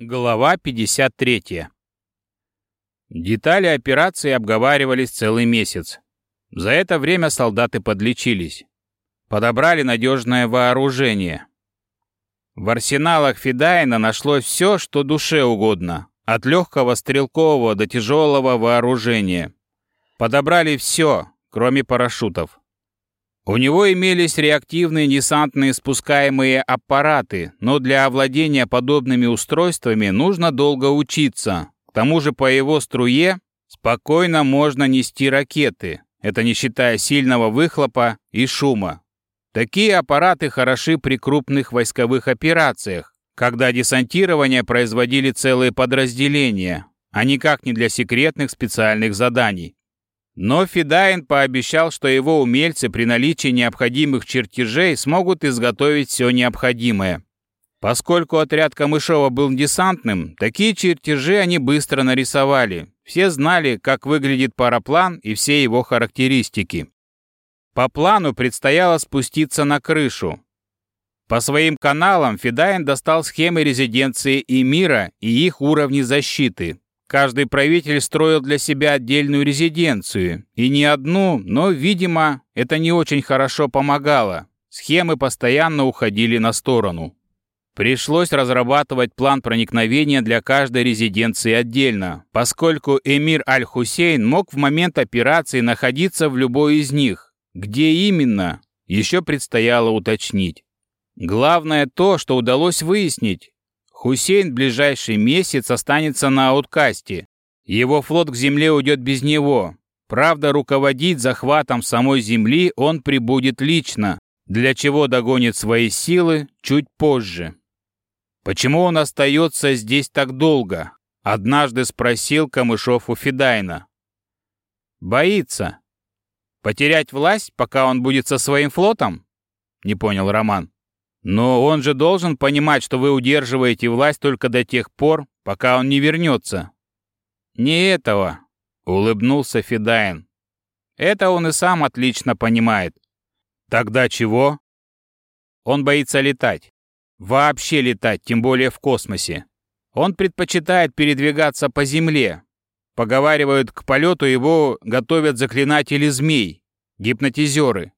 Глава 53. Детали операции обговаривались целый месяц. За это время солдаты подлечились. Подобрали надежное вооружение. В арсеналах Федайна нашлось все, что душе угодно, от легкого стрелкового до тяжелого вооружения. Подобрали все, кроме парашютов. У него имелись реактивные десантные спускаемые аппараты, но для овладения подобными устройствами нужно долго учиться. К тому же по его струе спокойно можно нести ракеты, это не считая сильного выхлопа и шума. Такие аппараты хороши при крупных войсковых операциях, когда десантирование производили целые подразделения, а никак не для секретных специальных заданий. Но Федайн пообещал, что его умельцы при наличии необходимых чертежей смогут изготовить все необходимое. Поскольку отряд Камышова был десантным, такие чертежи они быстро нарисовали. Все знали, как выглядит параплан и все его характеристики. По плану предстояло спуститься на крышу. По своим каналам Федайн достал схемы резиденции и мира и их уровни защиты. Каждый правитель строил для себя отдельную резиденцию, и не одну, но, видимо, это не очень хорошо помогало. Схемы постоянно уходили на сторону. Пришлось разрабатывать план проникновения для каждой резиденции отдельно, поскольку эмир Аль-Хусейн мог в момент операции находиться в любой из них. Где именно, еще предстояло уточнить. Главное то, что удалось выяснить. Хусейн ближайший месяц останется на ауткасте. Его флот к земле уйдет без него. Правда, руководить захватом самой земли он прибудет лично, для чего догонит свои силы чуть позже. «Почему он остается здесь так долго?» — однажды спросил Камышов у Федайна. «Боится. Потерять власть, пока он будет со своим флотом?» — не понял Роман. Но он же должен понимать, что вы удерживаете власть только до тех пор, пока он не вернется. Не этого, улыбнулся Федайн. Это он и сам отлично понимает. Тогда чего? Он боится летать. Вообще летать, тем более в космосе. Он предпочитает передвигаться по земле. Поговаривают, к полету его готовят заклинатели змей, гипнотизеры.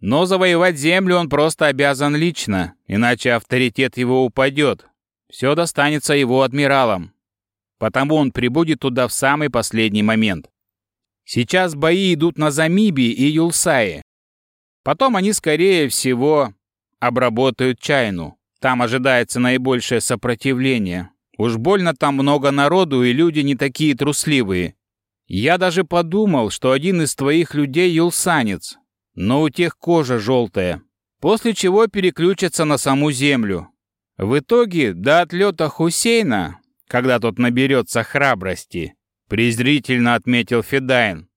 Но завоевать землю он просто обязан лично, иначе авторитет его упадет. Все достанется его адмиралам. Потому он прибудет туда в самый последний момент. Сейчас бои идут на Замибии и Юлсае. Потом они, скорее всего, обработают Чайну. Там ожидается наибольшее сопротивление. Уж больно там много народу, и люди не такие трусливые. Я даже подумал, что один из твоих людей юлсанец, но у тех кожа желтая, после чего переключатся на саму землю. В итоге до отлета Хусейна, когда тот наберется храбрости, презрительно отметил Федайн,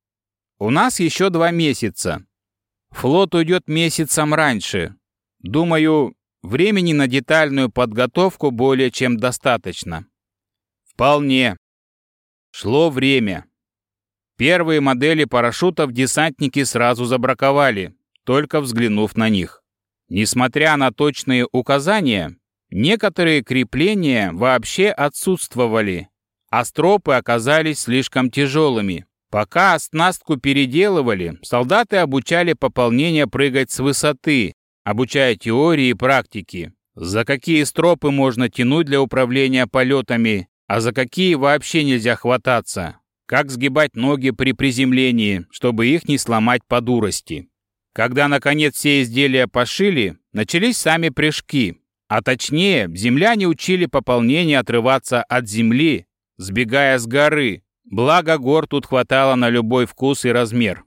у нас еще два месяца. Флот уйдет месяцем раньше. Думаю, времени на детальную подготовку более чем достаточно. Вполне. Шло время. Первые модели парашютов десантники сразу забраковали, только взглянув на них. Несмотря на точные указания, некоторые крепления вообще отсутствовали, а стропы оказались слишком тяжелыми. Пока оснастку переделывали, солдаты обучали пополнение прыгать с высоты, обучая теории и практики. За какие стропы можно тянуть для управления полетами, а за какие вообще нельзя хвататься как сгибать ноги при приземлении, чтобы их не сломать по дурости. Когда, наконец, все изделия пошили, начались сами прыжки, а точнее, земляне учили пополнение отрываться от земли, сбегая с горы, благо гор тут хватало на любой вкус и размер.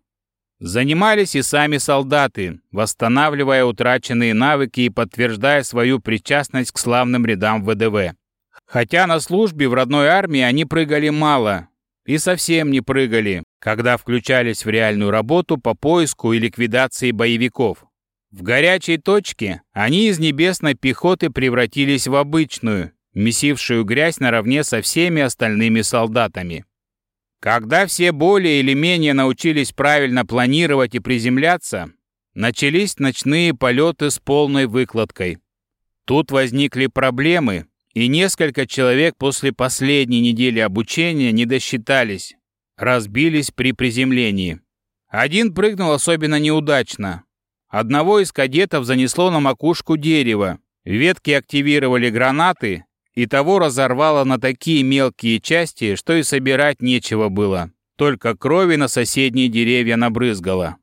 Занимались и сами солдаты, восстанавливая утраченные навыки и подтверждая свою причастность к славным рядам ВДВ. Хотя на службе в родной армии они прыгали мало, и совсем не прыгали, когда включались в реальную работу по поиску и ликвидации боевиков. В горячей точке они из небесной пехоты превратились в обычную, месившую грязь наравне со всеми остальными солдатами. Когда все более или менее научились правильно планировать и приземляться, начались ночные полеты с полной выкладкой. Тут возникли проблемы, и несколько человек после последней недели обучения не досчитались, разбились при приземлении. Один прыгнул особенно неудачно. Одного из кадетов занесло на макушку дерева, ветки активировали гранаты, и того разорвало на такие мелкие части, что и собирать нечего было, только крови на соседние деревья набрызгало.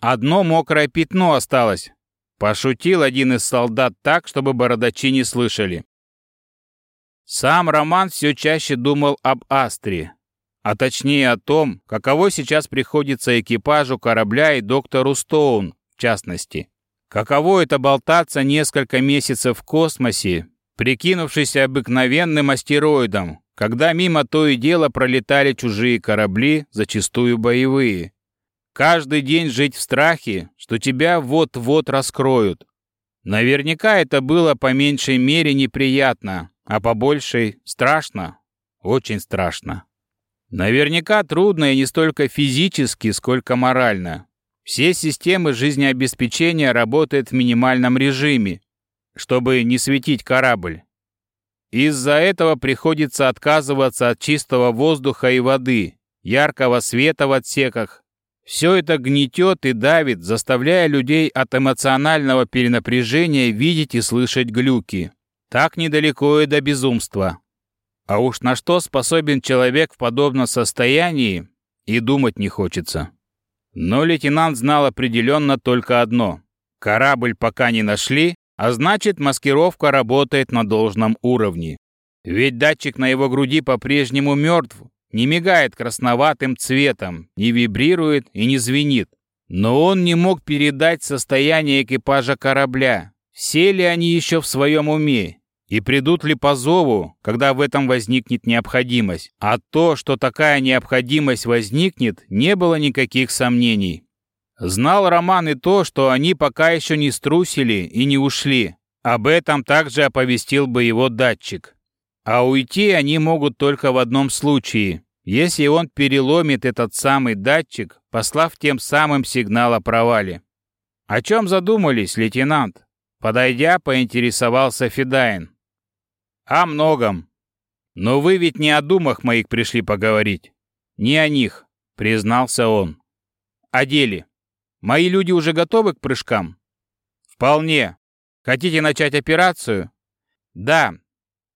Одно мокрое пятно осталось, пошутил один из солдат так, чтобы бородачи не слышали. Сам Роман все чаще думал об Астре, а точнее о том, каково сейчас приходится экипажу корабля и доктору Стоун, в частности. Каково это болтаться несколько месяцев в космосе, прикинувшись обыкновенным астероидом, когда мимо то и дело пролетали чужие корабли, зачастую боевые. Каждый день жить в страхе, что тебя вот-вот раскроют. Наверняка это было по меньшей мере неприятно, а по большей страшно, очень страшно. Наверняка трудно и не столько физически, сколько морально. Все системы жизнеобеспечения работают в минимальном режиме, чтобы не светить корабль. Из-за этого приходится отказываться от чистого воздуха и воды, яркого света в отсеках. Все это гнетет и давит, заставляя людей от эмоционального перенапряжения видеть и слышать глюки. Так недалеко и до безумства. А уж на что способен человек в подобном состоянии, и думать не хочется. Но лейтенант знал определенно только одно. Корабль пока не нашли, а значит маскировка работает на должном уровне. Ведь датчик на его груди по-прежнему мертв, не мигает красноватым цветом, не вибрирует и не звенит. Но он не мог передать состояние экипажа корабля. Все ли они еще в своем уме? И придут ли по зову, когда в этом возникнет необходимость? А то, что такая необходимость возникнет, не было никаких сомнений. Знал Роман и то, что они пока еще не струсили и не ушли. Об этом также оповестил бы его датчик. А уйти они могут только в одном случае, если он переломит этот самый датчик, послав тем самым сигнал о провале. «О чем задумались, лейтенант?» Подойдя, поинтересовался Федайн. О многом. Но вы ведь не о думах моих пришли поговорить. Не о них, признался он. О деле. Мои люди уже готовы к прыжкам? Вполне. Хотите начать операцию? Да.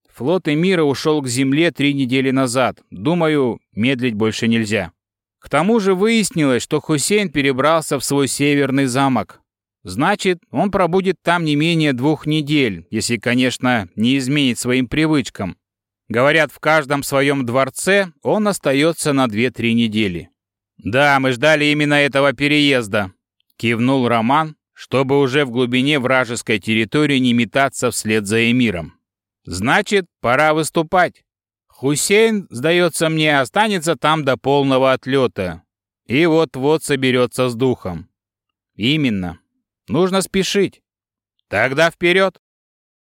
Флот Эмира ушел к земле три недели назад. Думаю, медлить больше нельзя. К тому же выяснилось, что Хусейн перебрался в свой северный замок. Значит, он пробудет там не менее двух недель, если, конечно, не изменит своим привычкам. Говорят, в каждом своем дворце он остается на 2-3 недели. «Да, мы ждали именно этого переезда», — кивнул Роман, чтобы уже в глубине вражеской территории не метаться вслед за эмиром. «Значит, пора выступать. Хусейн, сдается мне, останется там до полного отлета и вот-вот соберется с духом». «Именно. Нужно спешить. Тогда вперед!